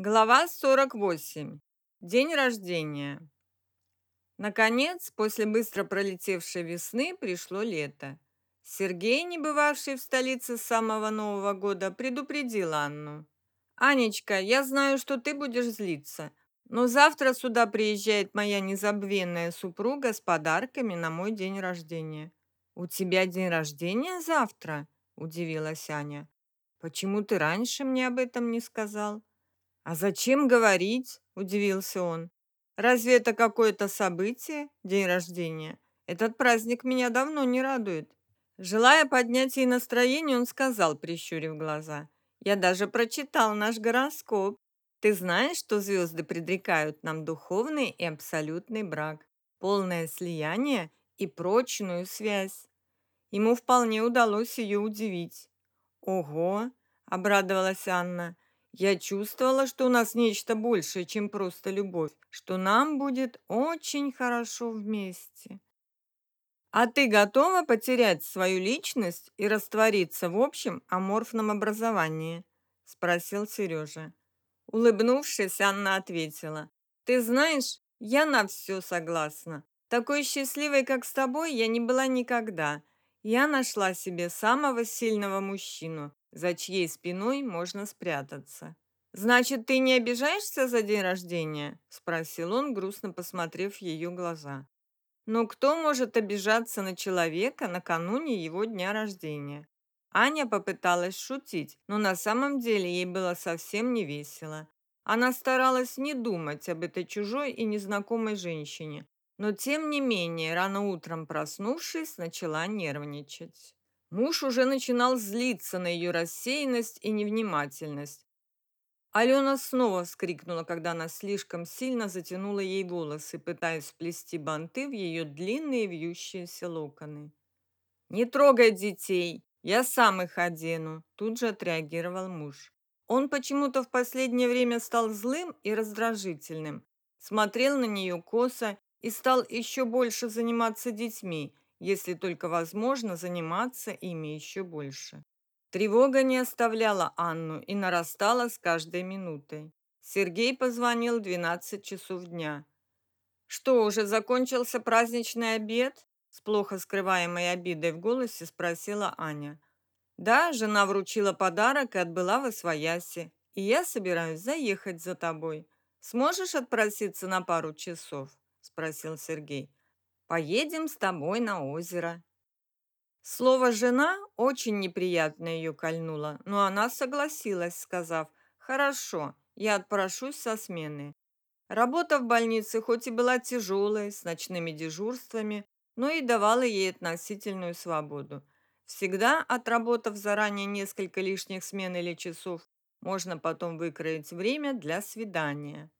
Глава 48. День рождения. Наконец, после быстро пролетевшей весны, пришло лето. Сергей, не бывавший в столице с самого Нового года, предупредил Анну. «Анечка, я знаю, что ты будешь злиться, но завтра сюда приезжает моя незабвенная супруга с подарками на мой день рождения». «У тебя день рождения завтра?» – удивилась Аня. «Почему ты раньше мне об этом не сказал?» «А зачем говорить?» – удивился он. «Разве это какое-то событие, день рождения? Этот праздник меня давно не радует». Желая поднять ей настроение, он сказал, прищурив глаза. «Я даже прочитал наш гороскоп. Ты знаешь, что звезды предрекают нам духовный и абсолютный брак, полное слияние и прочную связь?» Ему вполне удалось ее удивить. «Ого!» – обрадовалась Анна – я чувствовала, что у нас нечто большее, чем просто любовь, что нам будет очень хорошо вместе. А ты готова потерять свою личность и раствориться в общем аморфном образовании? спросил Сережа. Улыбнувшись, Анна ответила: "Ты знаешь, я на все согласна. Такой счастливой, как с тобой, я не была никогда. Я нашла себе самого сильного мужчину, за чьей спиной можно спрятаться. «Значит, ты не обижаешься за день рождения?» – спросил он, грустно посмотрев в ее глаза. «Но кто может обижаться на человека накануне его дня рождения?» Аня попыталась шутить, но на самом деле ей было совсем не весело. Она старалась не думать об этой чужой и незнакомой женщине, но тем не менее, рано утром проснувшись, начала нервничать. Муж уже начинал злиться на ее рассеянность и невнимательность. Алена снова вскрикнула, когда она слишком сильно затянула ей волосы, пытаясь вплести банты в ее длинные вьющиеся локоны. «Не трогай детей, я сам их одену», – тут же отреагировал муж. Он почему-то в последнее время стал злым и раздражительным, смотрел на нее косо и стал еще больше заниматься детьми, если только возможно заниматься ими еще больше. Тревога не оставляла Анну и нарастала с каждой минутой. Сергей позвонил в 12 часов дня. «Что, уже закончился праздничный обед?» С плохо скрываемой обидой в голосе спросила Аня. «Да, жена вручила подарок и отбыла в Освояси, и я собираюсь заехать за тобой. Сможешь отпроситься на пару часов?» Спросил Сергей. Поедем с тобой на озеро. Слово «жена» очень неприятно ее кольнуло, но она согласилась, сказав «Хорошо, я отпрошусь со смены». Работа в больнице хоть и была тяжелой, с ночными дежурствами, но и давала ей относительную свободу. Всегда, отработав заранее несколько лишних смен или часов, можно потом выкроить время для свидания.